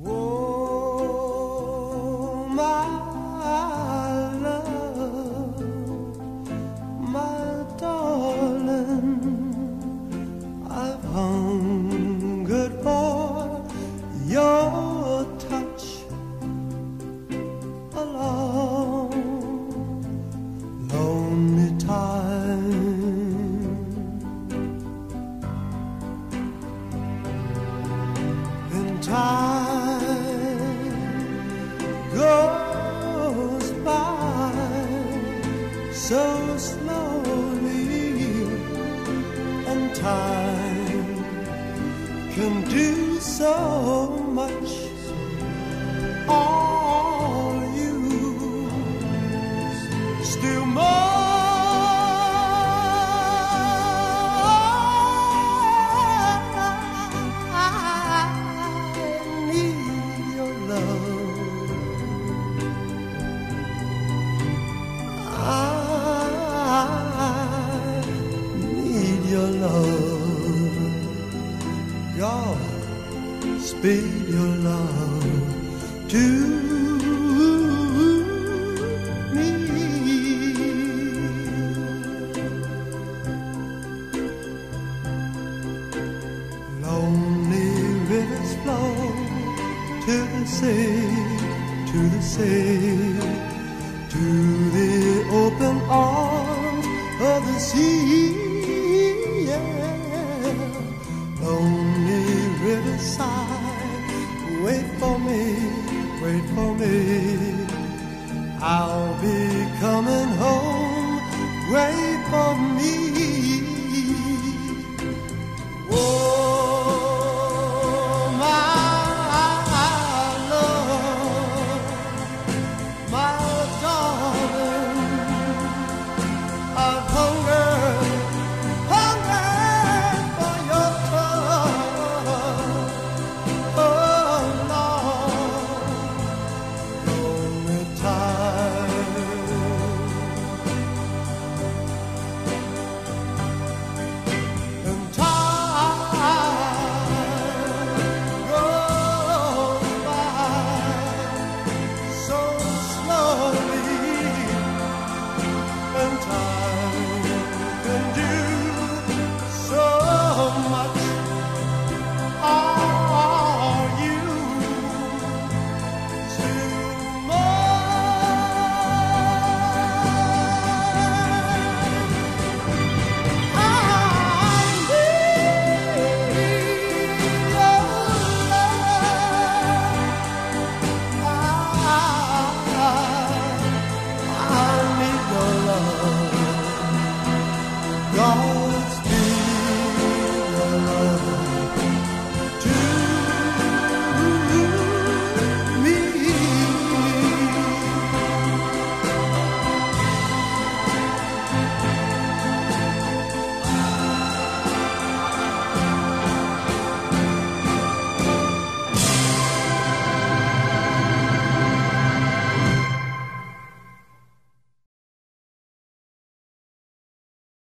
Oh, my love, my darling, I've hungered for your touch lonely time so slowly and time can do so much. All you still more God, speed your love to me. Lonely rivers flow to the sea, to the sea, to the open arms of the sea. Wait for me. I'll be coming home, wait for me.